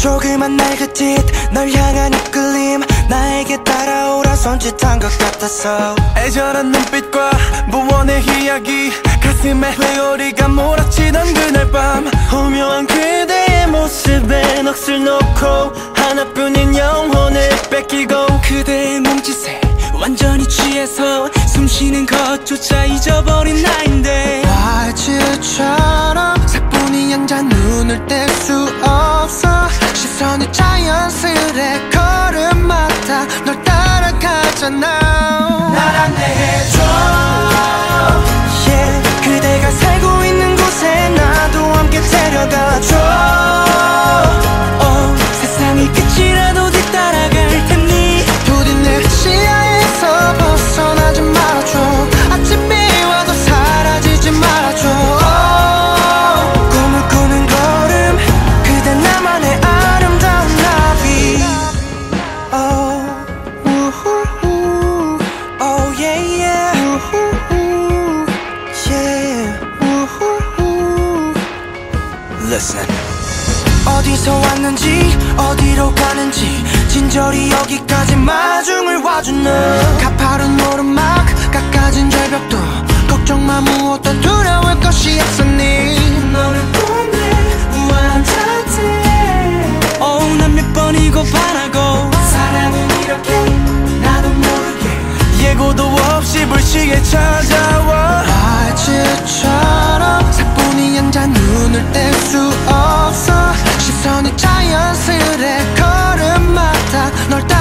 조그만 날 그짓 널 향한 이끌림. 나에게 따라오라 손짓한 것 같았어 애절한 눈빛과 무언의 이야기. 가슴에 회오리가 몰아치던 그날 밤. 오묘한 그대의 모습에 넋을 놓고 하나뿐인 영혼을 뺏기고. 그대의 몸짓에 완전히 취해서 숨쉬는 것조차 잊어버린 나인데. 와이츠처럼 사뿐히 앉아 눈을 뗄수 Listen. 어디서 왔는지 어디로 가는지 진저리 여기까지 마중을 너 가파른 오르막 깎아진 절벽도 걱정 마 무엇도 두려울 것이 없으니? 너를 보내 무한한 자태 oh 난몇 번이고 바라고 사랑은 이렇게 나도 모르게 예고도 없이 불시에 찾아 널 따